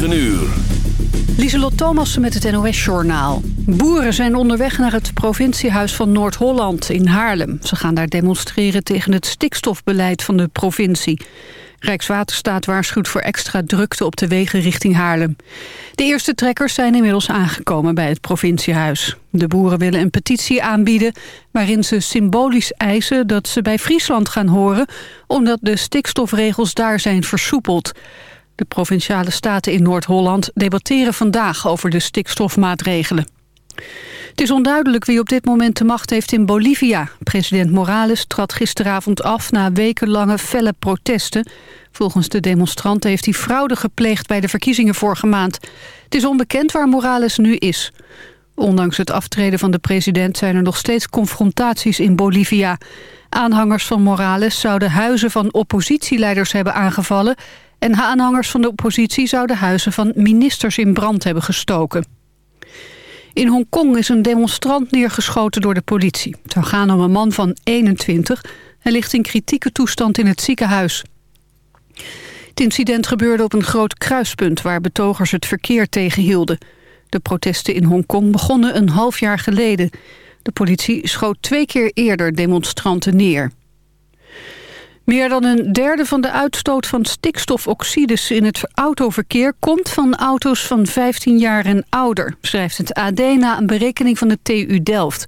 9 uur. Lieselot Thomassen met het NOS-journaal. Boeren zijn onderweg naar het provinciehuis van Noord-Holland in Haarlem. Ze gaan daar demonstreren tegen het stikstofbeleid van de provincie. Rijkswaterstaat waarschuwt voor extra drukte op de wegen richting Haarlem. De eerste trekkers zijn inmiddels aangekomen bij het provinciehuis. De boeren willen een petitie aanbieden waarin ze symbolisch eisen dat ze bij Friesland gaan horen... omdat de stikstofregels daar zijn versoepeld. De provinciale staten in Noord-Holland debatteren vandaag over de stikstofmaatregelen. Het is onduidelijk wie op dit moment de macht heeft in Bolivia. President Morales trad gisteravond af na wekenlange felle protesten. Volgens de demonstranten heeft hij fraude gepleegd bij de verkiezingen vorige maand. Het is onbekend waar Morales nu is. Ondanks het aftreden van de president zijn er nog steeds confrontaties in Bolivia. Aanhangers van Morales zouden huizen van oppositieleiders hebben aangevallen... en aanhangers van de oppositie zouden huizen van ministers in brand hebben gestoken. In Hongkong is een demonstrant neergeschoten door de politie. Het zou gaan om een man van 21. Hij ligt in kritieke toestand in het ziekenhuis. Het incident gebeurde op een groot kruispunt... waar betogers het verkeer tegenhielden. De protesten in Hongkong begonnen een half jaar geleden. De politie schoot twee keer eerder demonstranten neer. Meer dan een derde van de uitstoot van stikstofoxides in het autoverkeer komt van auto's van 15 jaar en ouder, schrijft het AD na een berekening van de TU Delft.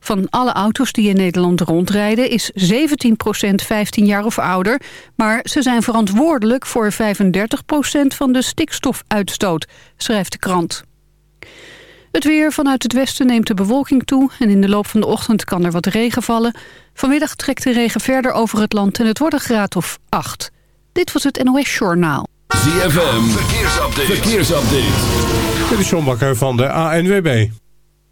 Van alle auto's die in Nederland rondrijden is 17% 15 jaar of ouder, maar ze zijn verantwoordelijk voor 35% van de stikstofuitstoot, schrijft de krant. Het weer vanuit het westen neemt de bewolking toe... en in de loop van de ochtend kan er wat regen vallen. Vanmiddag trekt de regen verder over het land en het wordt een graad of 8. Dit was het NOS Journaal. ZFM, verkeersupdate. verkeersupdate. Dit is John Bakker van de ANWB.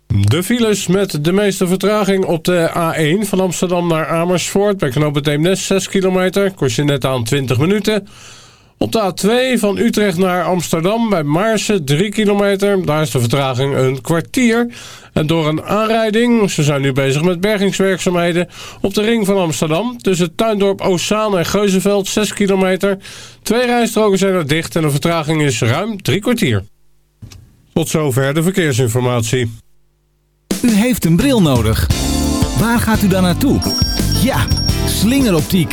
De files met de meeste vertraging op de A1 van Amsterdam naar Amersfoort... bij knoop het Eemnes 6 kilometer, kost je net aan 20 minuten... Op de A2 van Utrecht naar Amsterdam bij Maarsen 3 kilometer. Daar is de vertraging een kwartier. En door een aanrijding, ze zijn nu bezig met bergingswerkzaamheden... op de ring van Amsterdam tussen Tuindorp Oostzaan en Geuzenveld 6 kilometer. Twee rijstroken zijn er dicht en de vertraging is ruim drie kwartier. Tot zover de verkeersinformatie. U heeft een bril nodig. Waar gaat u dan naartoe? Ja, slingeroptiek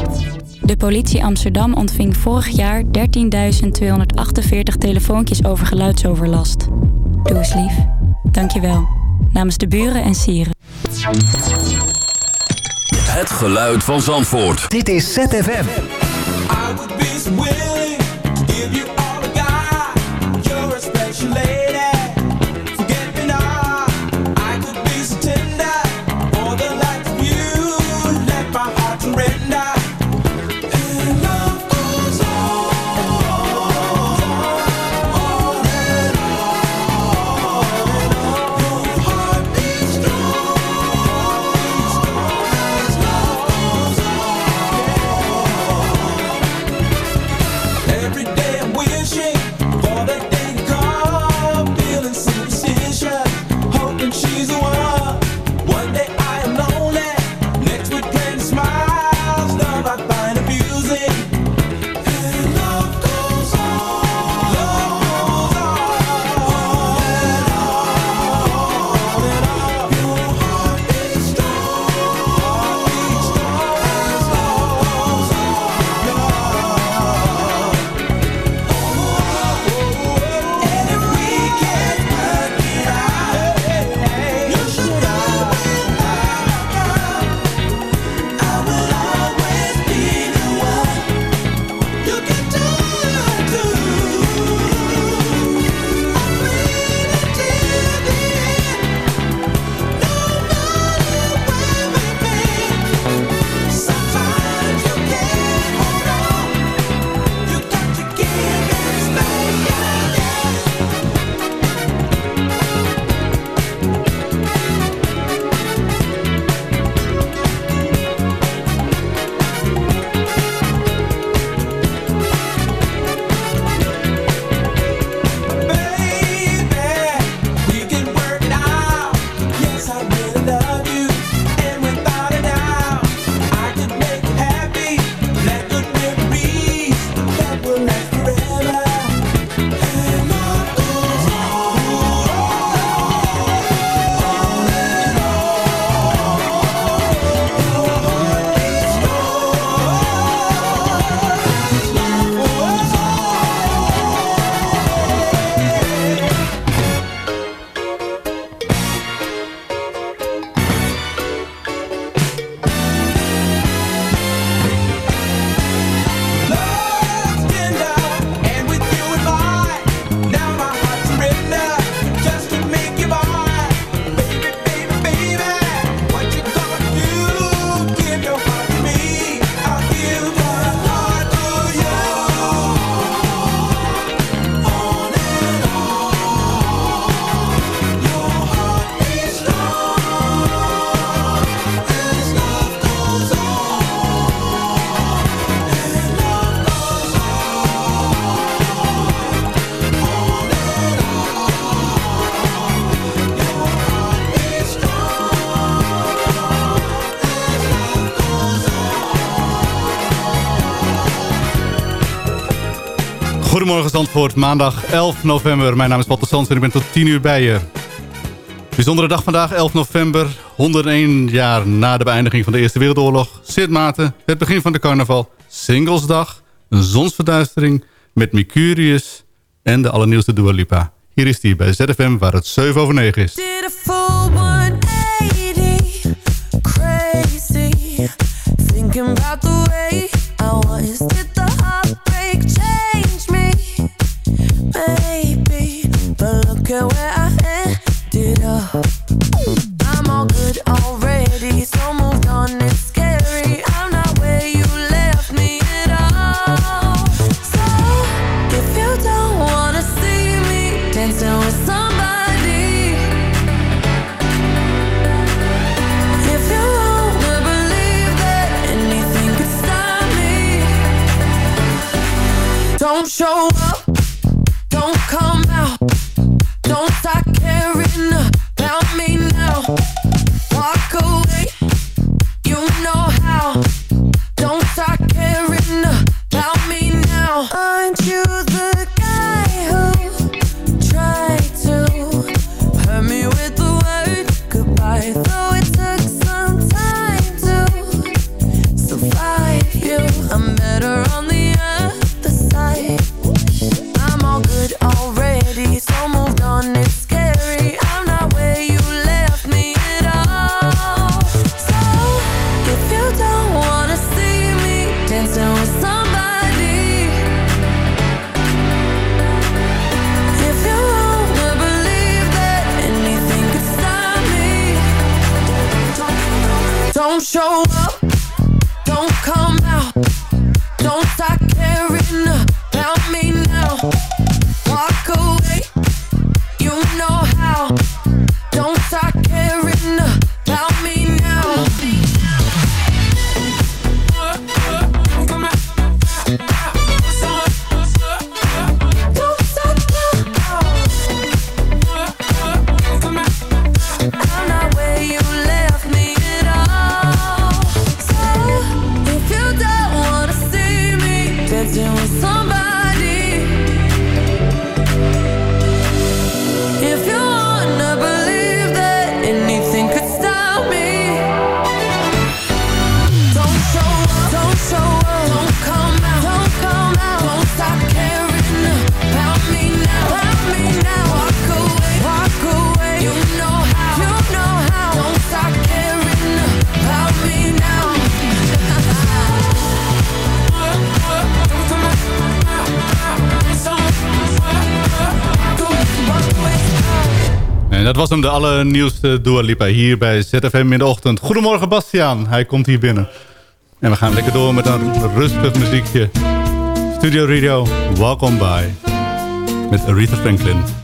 De politie Amsterdam ontving vorig jaar 13.248 telefoontjes over geluidsoverlast. Doe eens lief. Dankjewel. Namens de buren en sieren. Het geluid van Zandvoort. Dit is ZFM. I would be so willing to give you Goedemorgen Zandvoort, maandag 11 november. Mijn naam is Walter Sands en ik ben tot 10 uur bij je. Bijzondere dag vandaag, 11 november. 101 jaar na de beëindiging van de Eerste Wereldoorlog. Sint Maarten, het begin van de carnaval. Singlesdag, een zonsverduistering met Mercurius en de allernieuwste Dua Lipa. Hier is die bij ZFM waar het 7 over 9 is. Crazy, thinking about the way I was hem, de allernieuwste Dua Lipa hier bij ZFM in de ochtend. Goedemorgen Bastiaan, hij komt hier binnen. En we gaan lekker door met een rustig muziekje. Studio Radio, welkom bij. Met Aretha Franklin.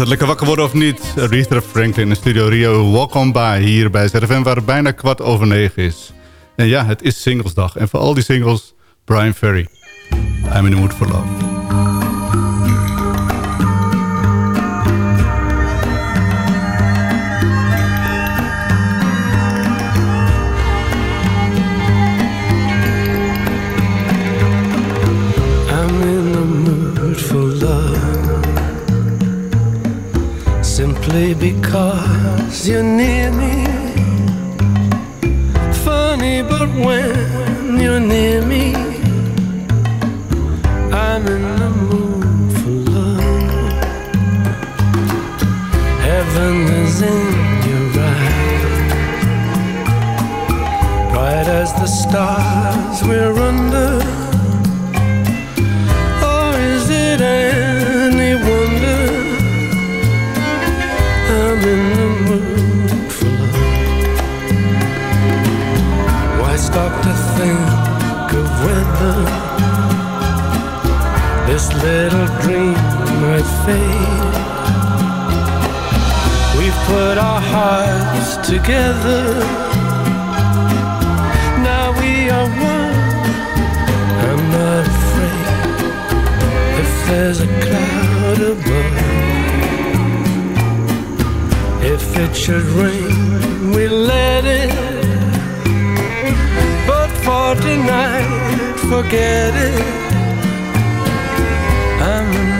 Dat lekker wakker worden of niet? Rita Franklin in Studio Rio, Walk On By hier bij ZFM... waar het bijna kwart over negen is. En ja, het is singlesdag. En voor al die singles, Brian Ferry. I'm in the mood for love. simply because you're near me. Funny, but when you're near me, I'm in the mood for love. Heaven is in your eyes, bright as the stars we're under. hearts together. Now we are one. I'm not afraid if there's a cloud above. If it should rain, we let it. But for tonight, forget it. I'm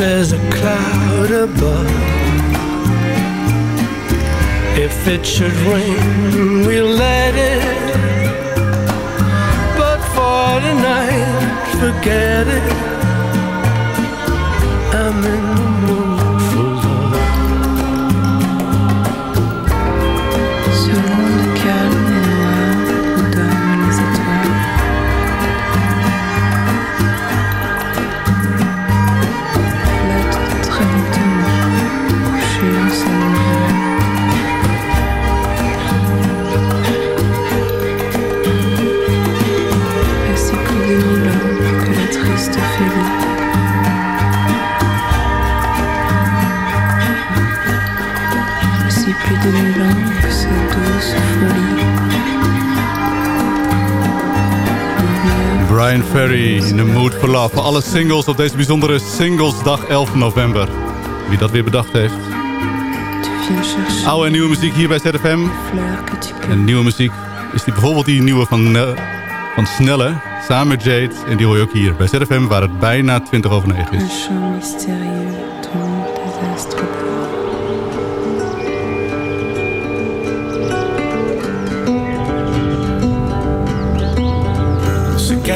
there's a cloud above. If it should rain, we'll let it. But for tonight, forget it. I'm in the mood Brian Ferry in the Mood for Love. Alle singles op deze bijzondere Singlesdag 11 november. Wie dat weer bedacht heeft. Oude en nieuwe muziek hier bij ZFM. En nieuwe muziek is die bijvoorbeeld die nieuwe van, van Snelle. Samen met Jade. En die hoor je ook hier bij ZFM waar het bijna 20 over 9 Un is.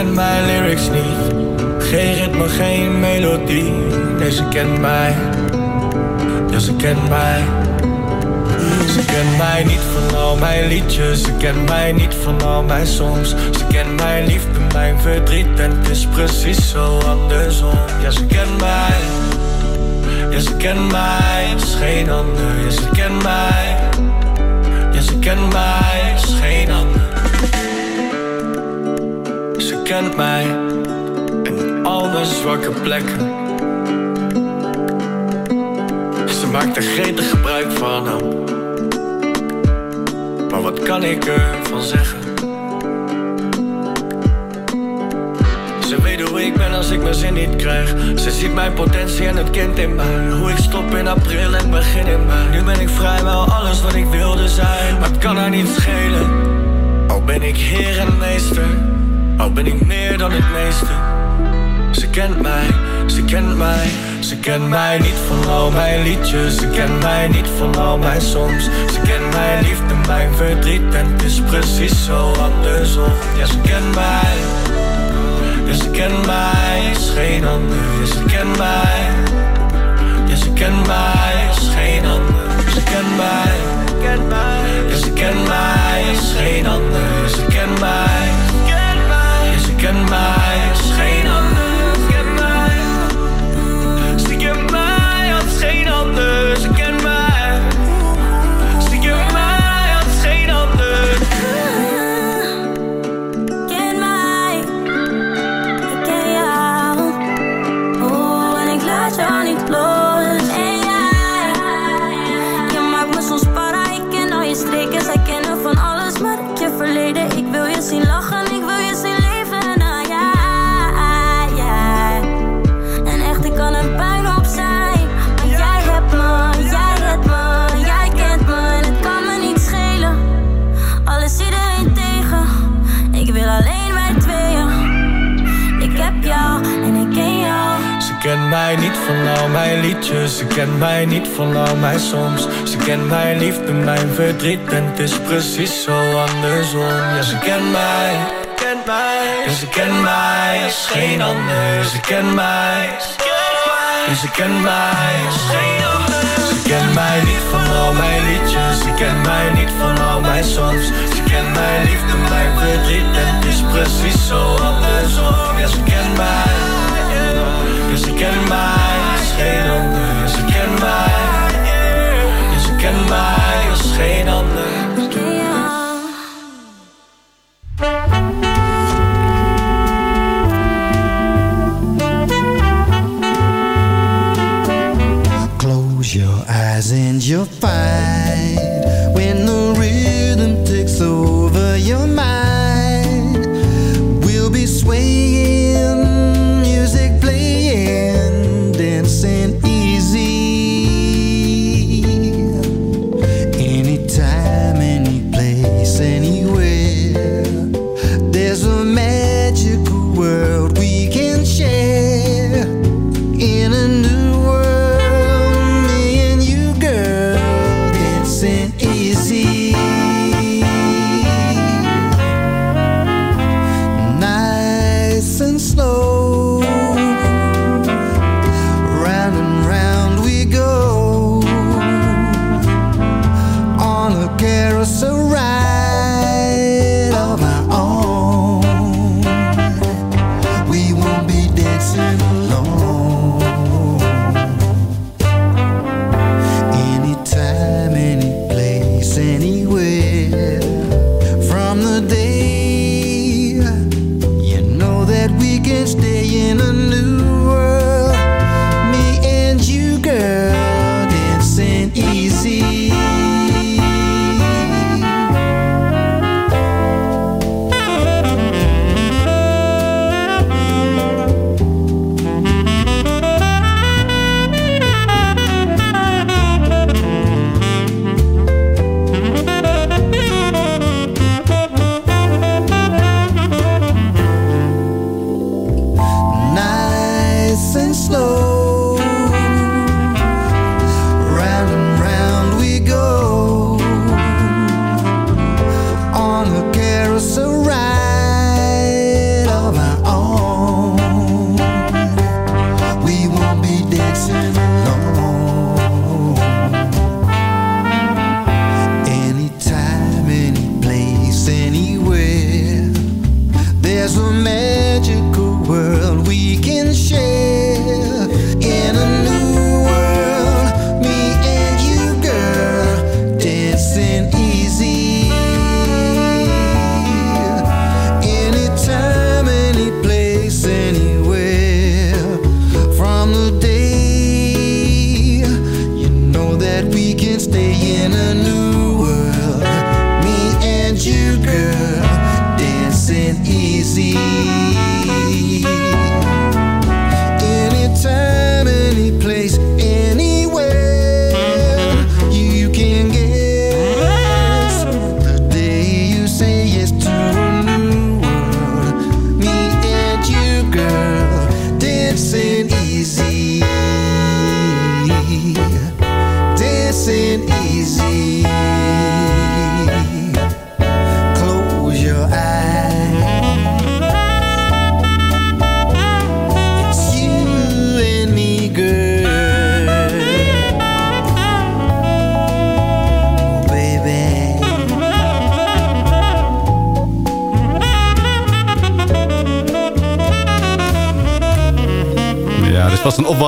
Kent mijn lyrics niet, geen ritme, geen melodie. Nee, ze kent mij, ja ze kent mij. Ze kent mij niet van al mijn liedjes, ze kent mij niet van al mijn songs. Ze kent mijn liefde, mijn verdriet en het is precies zo andersom. Ja, ze kent mij, ja ze kent mij, is geen ander. Ja, ze kent mij, ja ze kent mij, het is geen ander. Kent mij en al mijn zwakke plekken. Ze maakt er gretig gebruik van. Maar wat kan ik ervan zeggen? Ze weet hoe ik ben als ik mijn zin niet krijg. Ze ziet mijn potentie en het kind in mij. Hoe ik stop in april en begin in mei. Nu ben ik vrijwel alles wat ik wilde zijn. Maar het kan haar niet schelen. Al ben ik heer en meester. Al ben ik meer dan het meeste. Ze kent mij, ze kent mij. Ze kent mij niet van al mijn liedjes. Ze kent mij niet van al mijn songs. Ze kent mijn liefde, mijn verdriet. En het is precies zo andersom. Ja, ze kent mij. Ja, ze kent mij, is geen ander. Ja, ze kent mij. Ja, ze kent mij, is geen ander. Ze kent mij. Ja, ze kent mij, is geen ander. Ja, ze van al mijn liedjes, ze kent mij niet van al mijn songs. Ze kent mijn liefde, mijn verdriet en het is precies zo andersom. Ja, ze kent mij, kent mij. Ja, ze kent mij als geen ander. Ze kent mij, ja, ze kent mij als geen ander. Ze kent mij niet van al mijn liedjes, ze kent mij niet van al mijn songs. Ze kent mijn liefde, mijn verdriet en het is precies zo andersom. Ja, ze kent mij. Ja, ze kent mij geen ander. Ze kent mij. Ja, ze kent mij als geen ander. Close your eyes and you'll find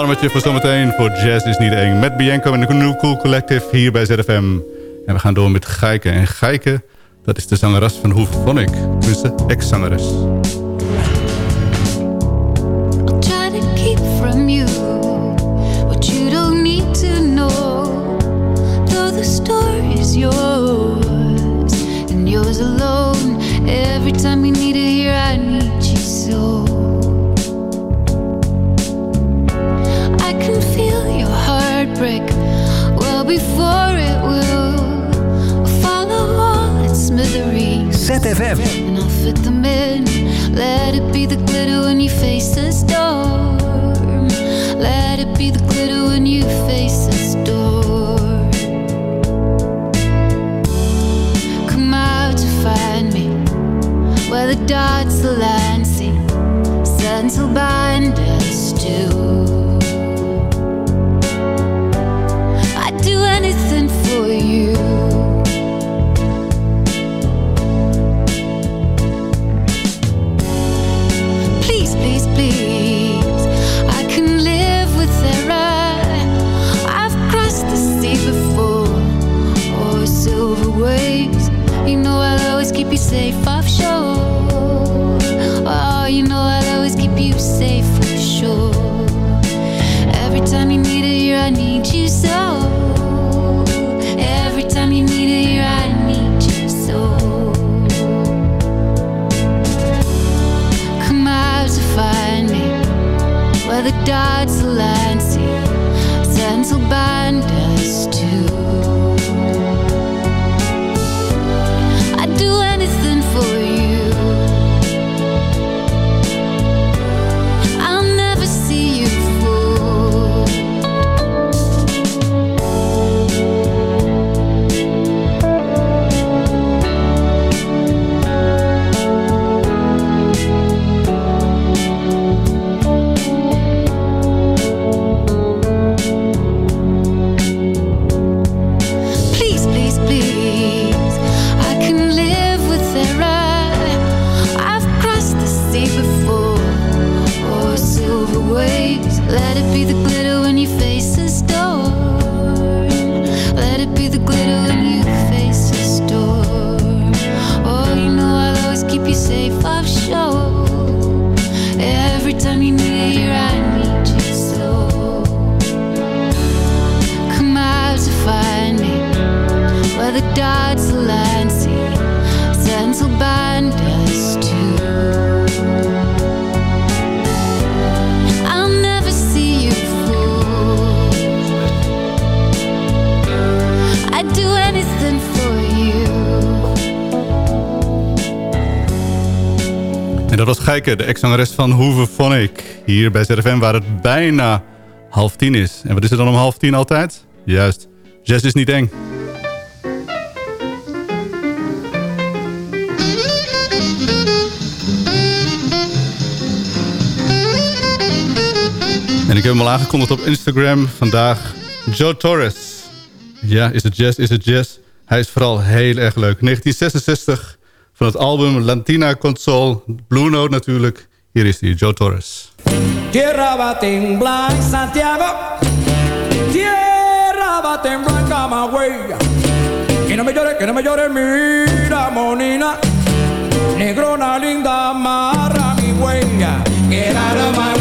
opwarmertje voor zometeen voor Jazz is niet eng. Met Bianco en de New Cool Collective hier bij ZFM. En we gaan door met Geike. En Geike, dat is de zangeres van Hoe Vond ik. Tenminste, ex-zangeres. yours and yours alone. Every time you need it heartbreak well before it will follow all its. ZFM. And I'll fit them in. Let it be the glitter when you face the storm. Let it be the glitter when you face the storm. Come out to find me where the dots align. See, will bind us too. You. De ex-zangeres van Phonic. Hier bij ZFM waar het bijna half tien is. En wat is er dan om half tien altijd? Juist, jazz is niet eng. En ik heb hem al aangekondigd op Instagram vandaag. Joe Torres. Ja, is het jazz, is het jazz? Hij is vooral heel erg leuk. 1966 van het album Lantina Console. Blue Note natuurlijk. Hier is hij, Joe Torres. Tierra va temblar en Santiago. Tierra va temblar en Camagüey. Que no me llore, que no me llore, mira, monina. Negrona linda, amarra mi huella. Get out of my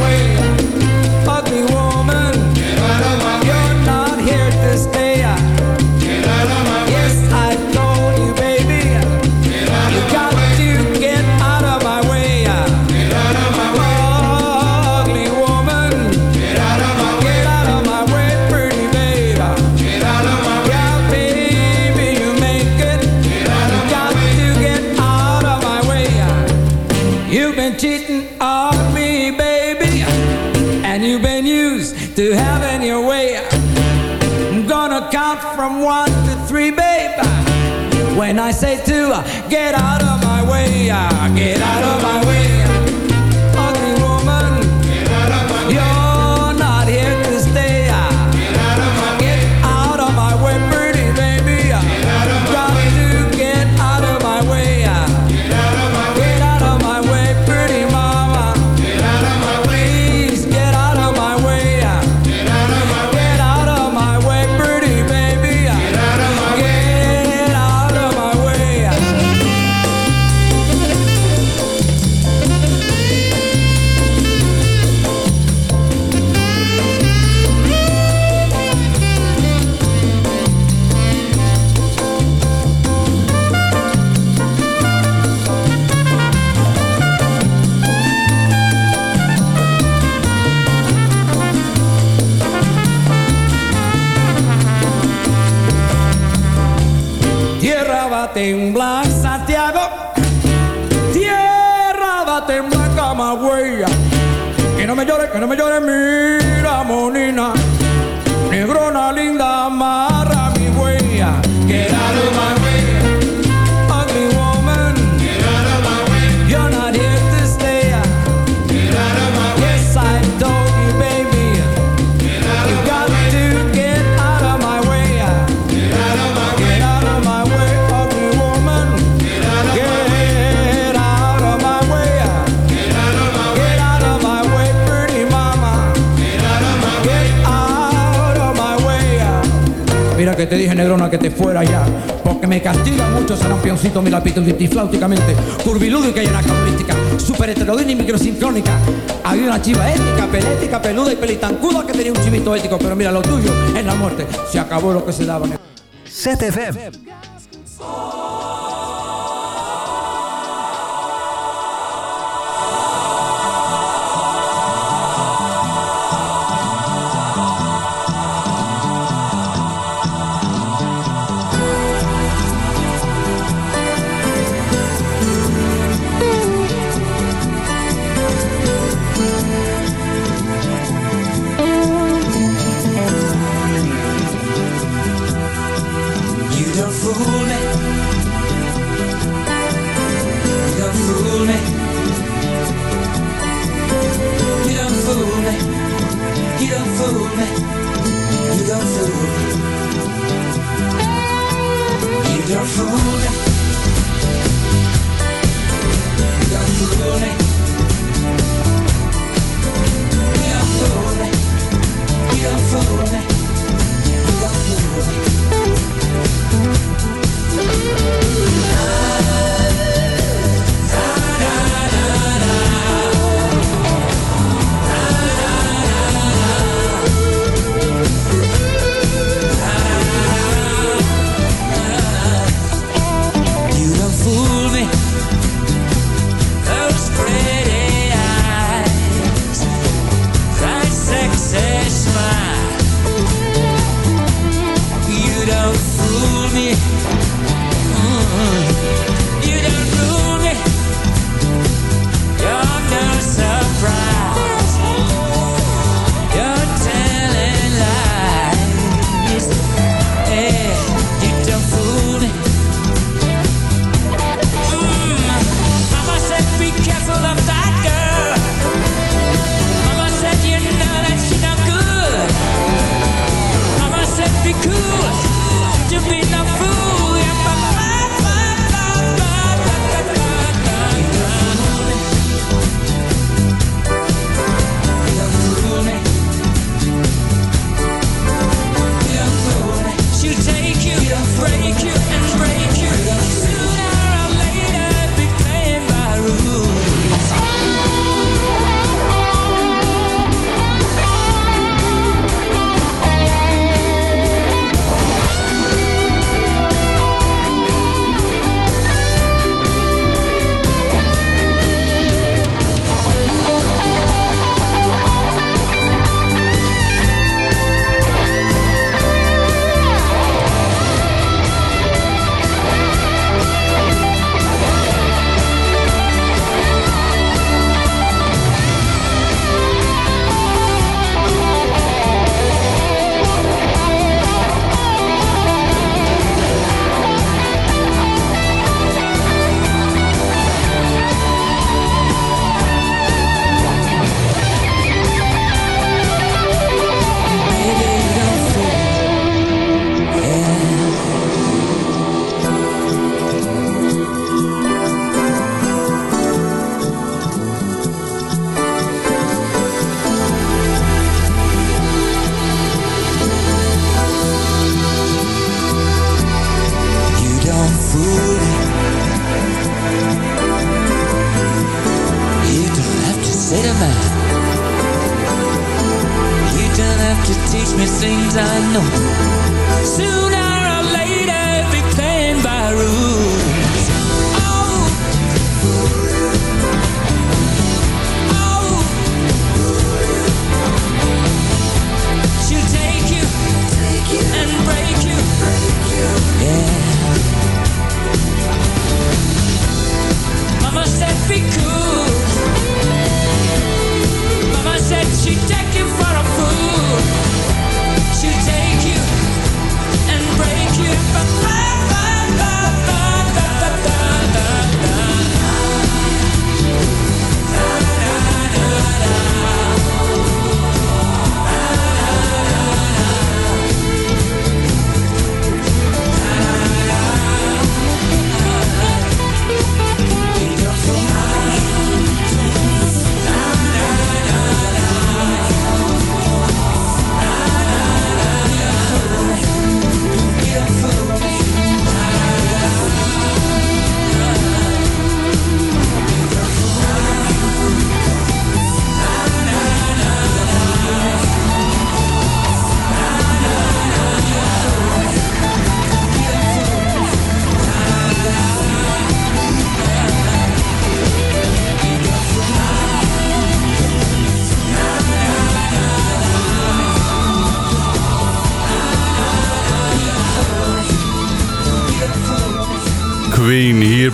I say to get out of my way, uh, get out of my way. te dije, negrona, que te fuera ya. Porque me castiga mucho sarampióncito, mi lapito flauticamente, curvilúdica y anacronística, super heterodina y microsincrónica. Había una chiva ética, pelética, peluda y pelitancuda que tenía un chivito ético, pero mira, lo tuyo es la muerte. Se acabó lo que se daba. CTFM.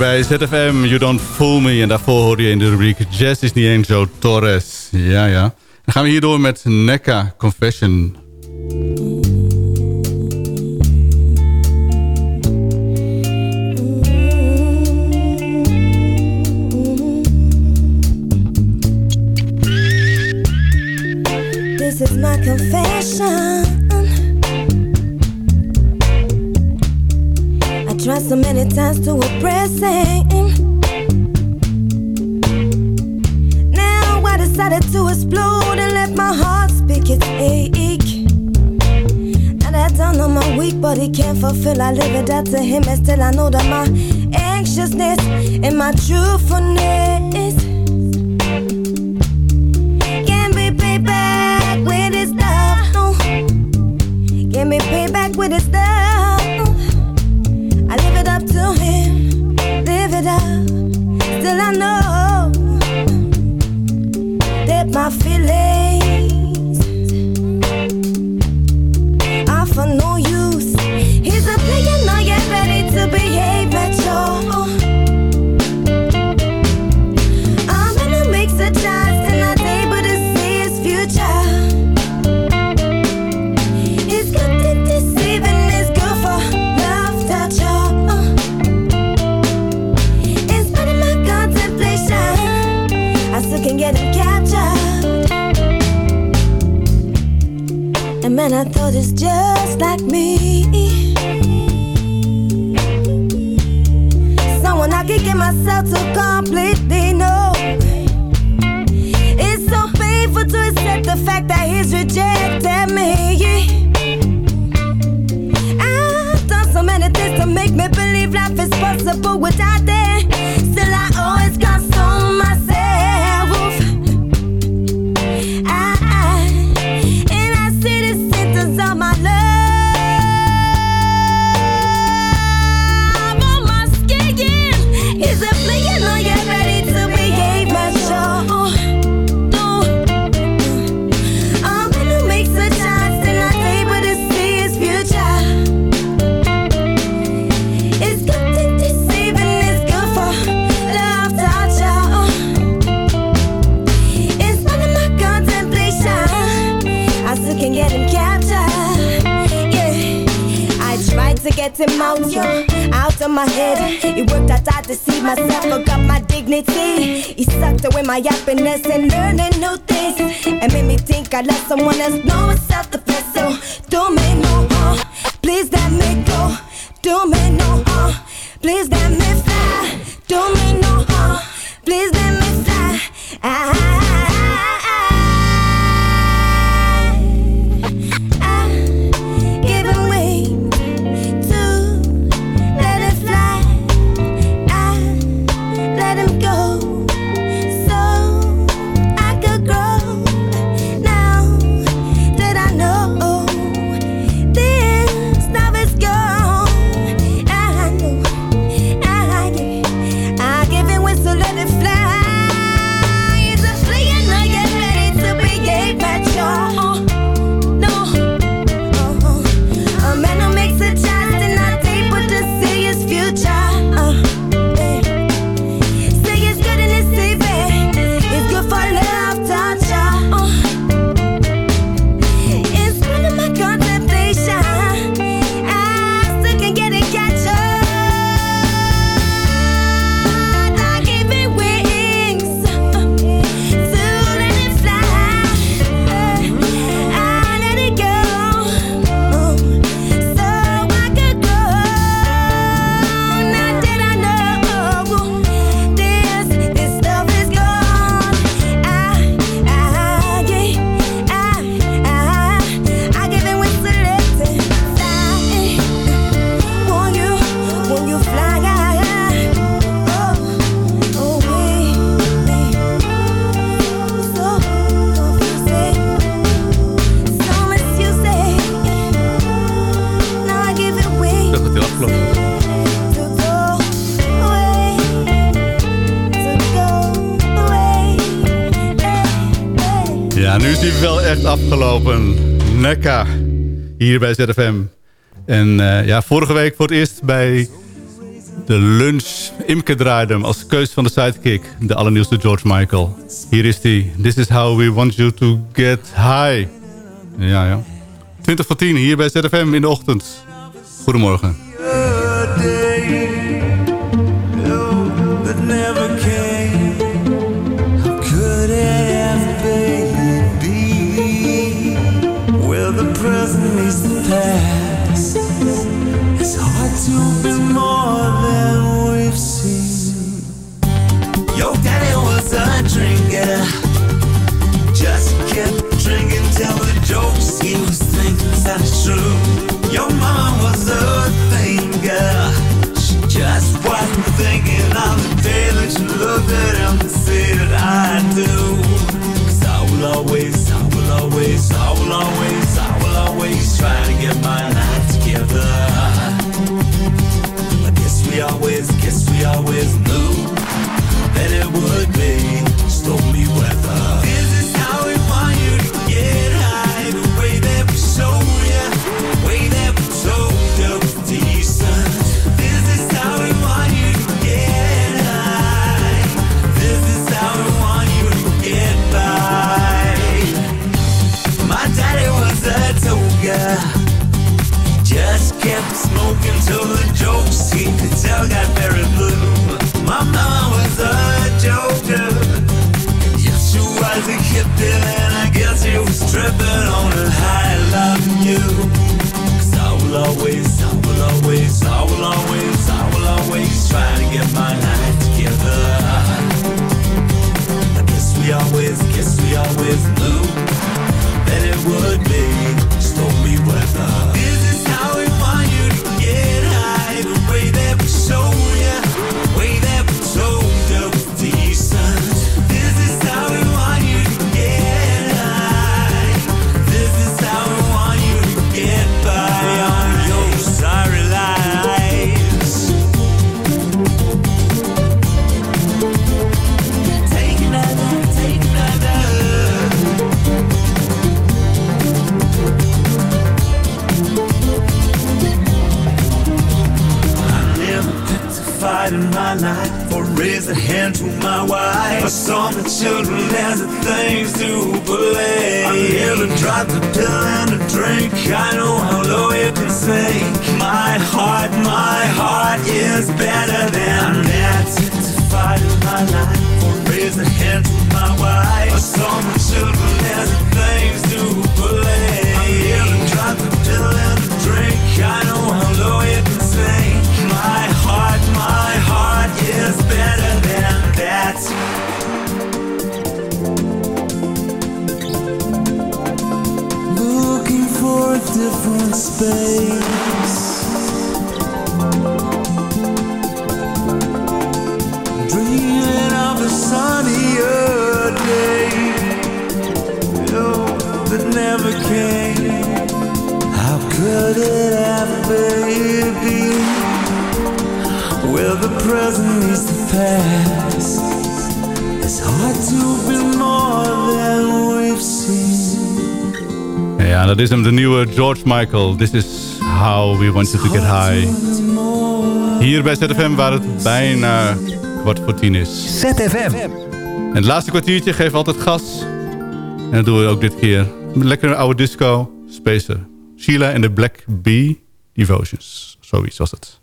Bij ZFM, You Don't Fool Me. En daarvoor hoor je in de rubriek Jazz is niet eens zo Torres. Ja, ja. Dan gaan we hier door met NECA Confession. This is my confession. So many times to oppress him. Now I decided to explode and let my heart speak its ache. And I don't know my weak, he can't fulfill. I live it out to him, and still I know that my anxiousness and my truthfulness It worked, out, I see myself, forgot my dignity. He sucked away my happiness and learning new things, and made me think I let someone else know it's self-defense. So do me no harm, please let me go. Do me no harm, please let me fly. Do me no harm, please let me fly. I is wel echt afgelopen. Nekka, hier bij ZFM. En eh, ja, vorige week voor het eerst bij de lunch Imke draaide hem als keus van de sidekick. De allernieuwste George Michael. Hier is hij. This is how we want you to get high. Ja, ja. 20 voor 10 hier bij ZFM in de ochtend. Goedemorgen. The past. It's hard to be more than we've seen. Your daddy was a drinker. Just kept drinking till the jokes he was sounded true. Your mama was a always knew that it would be stormy weather. This is how we want you to get high, the way that we show the way that we told you was decent. This is how we want you to get high. This is how we want you to get by. My daddy was a toga. Just kept smoking till the jokes he could tell got very my heart is better than that. Picked a fight in my life or raised a hand to my wife. I saw my children as the things to believe. I never dropped a pill and a drink. I know how low it can sink. My heart, my heart is better than that. Looking for a different space. That never came. How could it ever be? Where the present meets the past. It's hard to be more than we've seen. Ja, dat is hem, de nieuwe George Michael. This is how we want you to get high. Hier bij ZFM waar het bijna kwart voor tien is. ZFM. En het laatste kwartiertje geeft altijd gas. En dat doen we ook dit keer. Lekker oude disco. Spacer. Sheila en de Black Bee Devotions. Zoiets was het.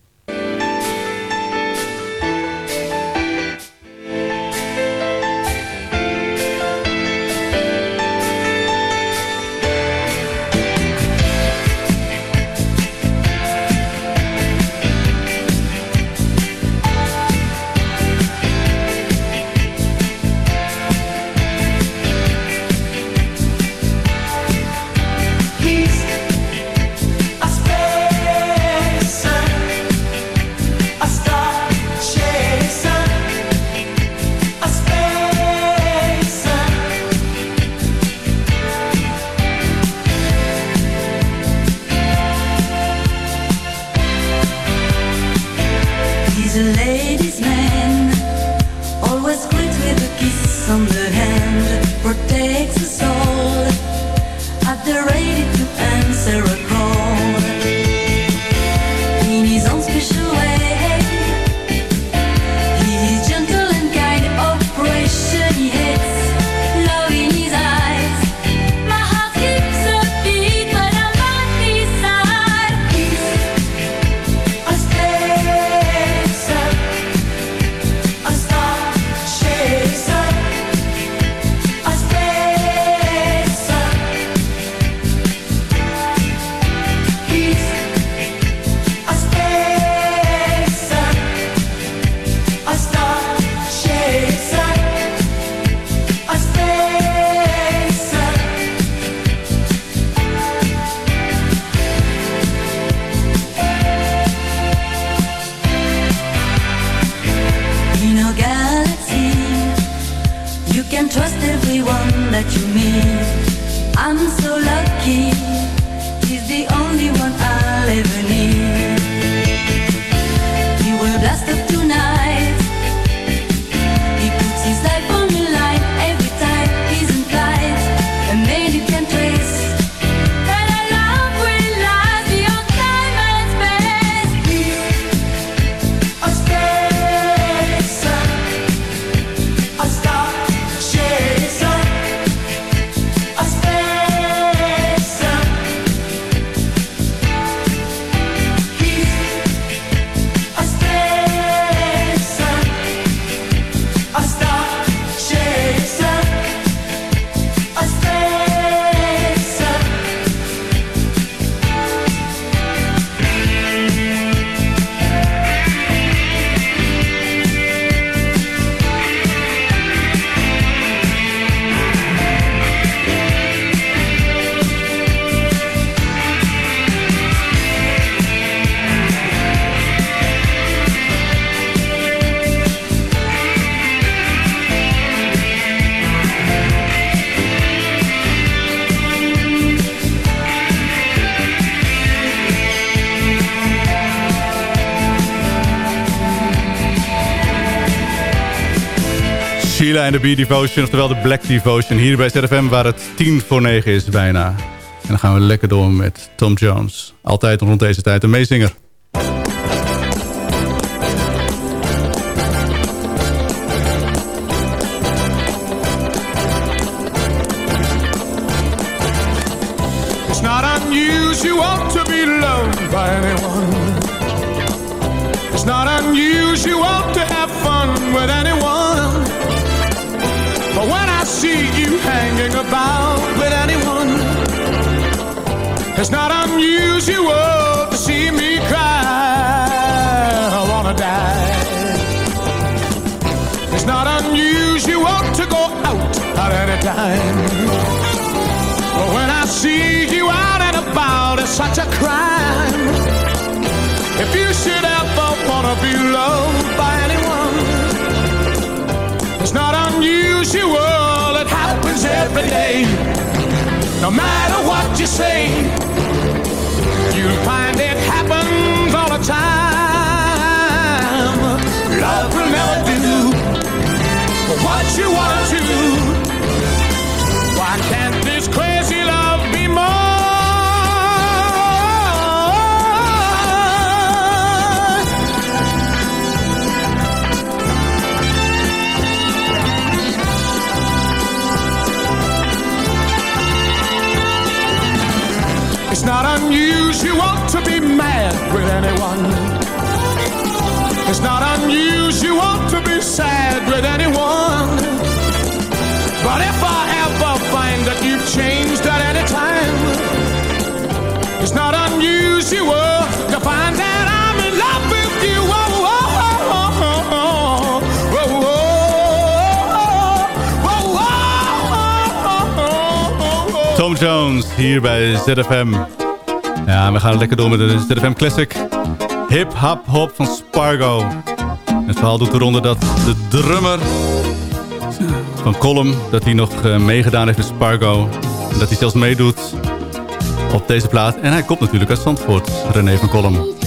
Sheila en de B-Devotion, oftewel de Black Devotion. Hier bij ZFM waar het tien voor negen is bijna. En dan gaan we lekker door met Tom Jones. Altijd rond deze tijd een meezinger. You say, you'll find it happens all the time. Love will never do what you wanna with anyone. It's not unusual to be sad with anyone. But if I ever find that you've changed at any time, it's not unusual to find that I'm in love with you. Whoa, whoa, whoa, whoa, whoa, whoa. Tom Jones hier bij ZFM. Ja, we gaan lekker door met de ZFM Classic. Hip Hop Hop van Spargo. Het verhaal doet de ronde dat de drummer van Column... dat hij nog eh, meegedaan heeft met Spargo. En dat hij zelfs meedoet op deze plaat. En hij komt natuurlijk uit Zandvoort, René van Column.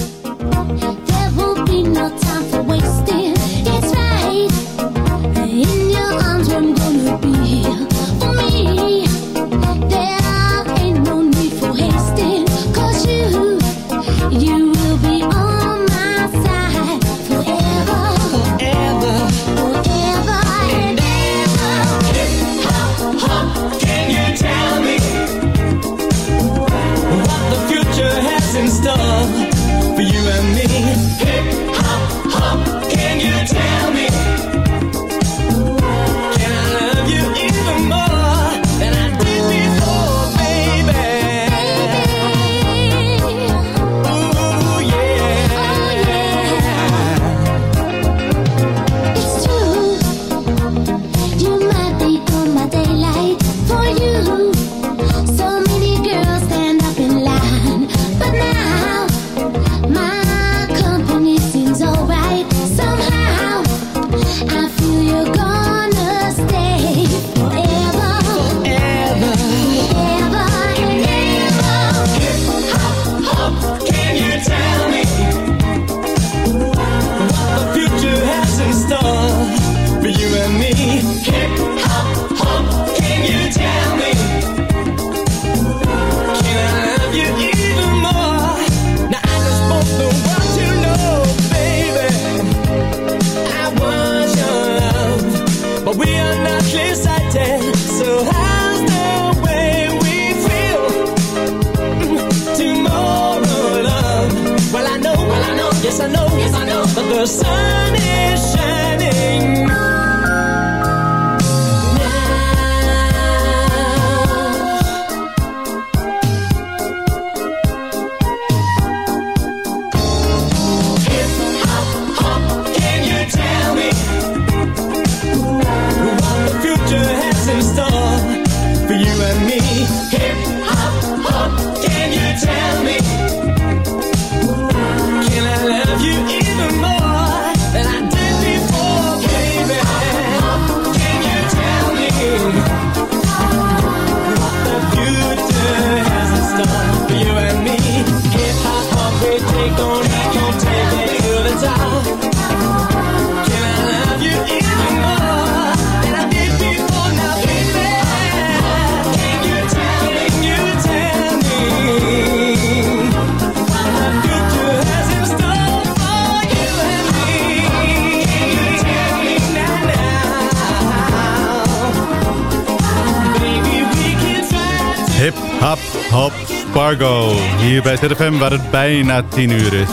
Bij ZFM waar het bijna 10 uur is.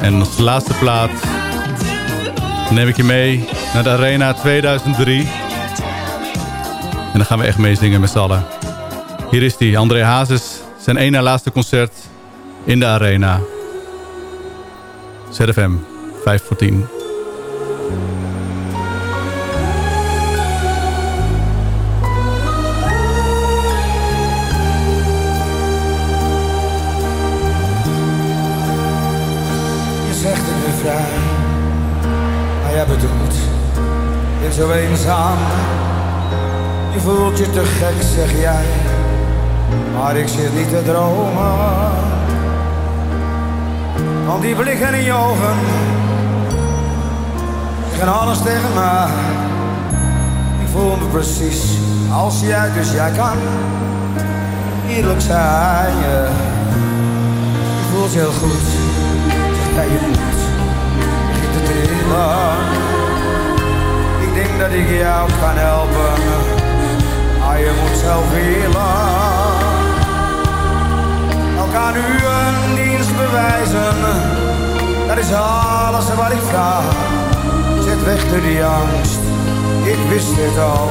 En als laatste plaat neem ik je mee naar de Arena 2003. En dan gaan we echt meezingen met z'n. Hier is die, André Hazes. Zijn één na laatste concert in de Arena. ZFM, 5 voor 10. Zo eenzaam. Je voelt je te gek, zeg jij, maar ik zit niet te dromen. Want die blikken in je ogen, zeggen alles tegen mij. Ik voel me precies als jij, dus jij kan eerlijk zijn. Je, je voelt je heel goed. Ja, je moet begint te trillen. Ik dat ik jou kan helpen, maar je moet zelf willen. Elkaar nu een dienst bewijzen, dat is alles wat ik vraag. Zet weg door die angst, ik wist het al,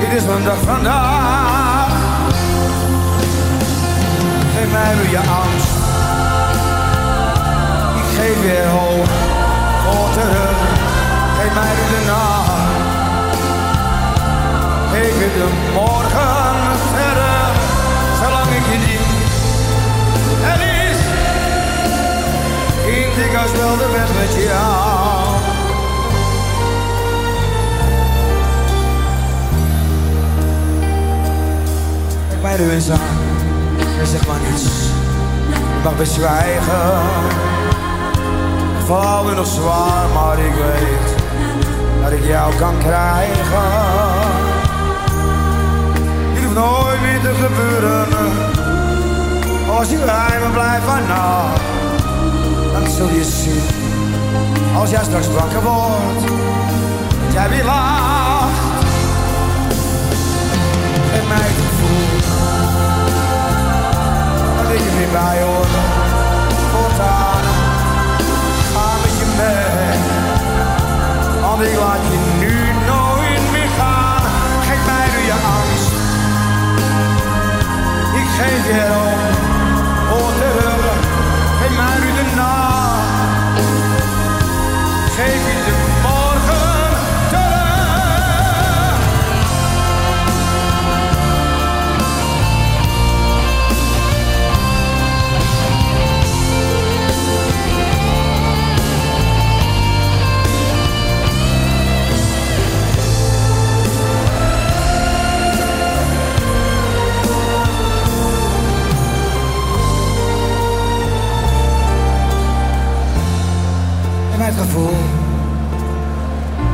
dit is mijn dag vandaag. Geef mij nu je angst geef weer hoop voor terug. Mij de nacht, je de morgen verder, zolang ik je niet. Er is, ging ik als wel de weg met jou. Kijk mij nu eens aan, zeg maar niets, je mag bezwijgen val nu nog zwaar, maar ik weet dat ik jou kan krijgen. Dit hoeft nooit meer te gebeuren. Als je bij me blijft vannacht, dan zul je zien. Als jij straks wakker wordt, dat jij weer lacht. Geef mij het gevoel dat ik er weer bij hoor. Voortaan want ik laat je nu nooit meer gaan. Geef mij nu je angst. Ik geef je voor terug. Gevoel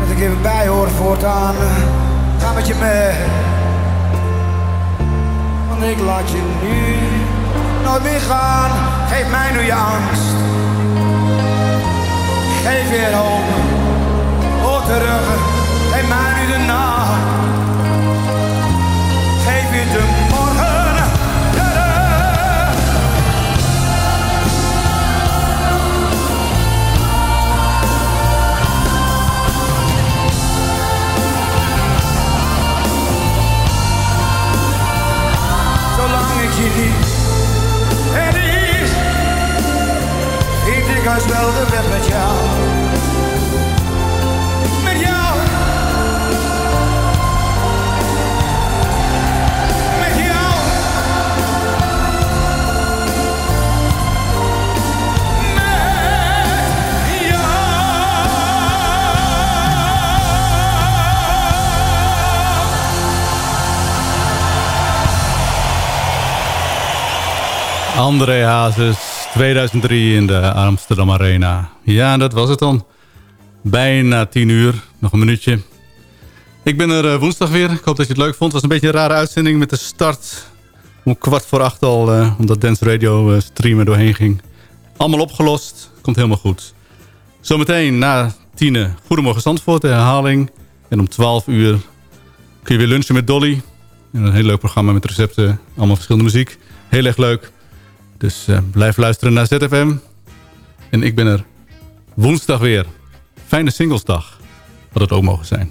dat ik even bij hoor voortaan. Ga met je mee. Want ik laat je nu nooit meer gaan. Geef mij nu je angst. Geef weer hoop. Hoor terug. Geef mij nu de nacht. Geef je de André Hazes, 2003 in de Amsterdam Arena. Ja, dat was het dan. Bijna 10 uur, nog een minuutje. Ik ben er eh, woensdag weer. Ik hoop dat je het leuk vond. Het was een beetje een rare uitzending met de start om kwart voor acht al, eh, omdat Dance Radio eh, streamen doorheen ging. Allemaal opgelost, komt helemaal goed. Zometeen na tienen, Goedemorgen Zandvoort, de herhaling. En om 12 uur kun je weer lunchen met Dolly. Een heel leuk programma met recepten. Allemaal verschillende muziek. Heel erg leuk. Dus eh, blijf luisteren naar ZFM. En ik ben er woensdag weer. Fijne singlesdag. Had het ook mogen zijn.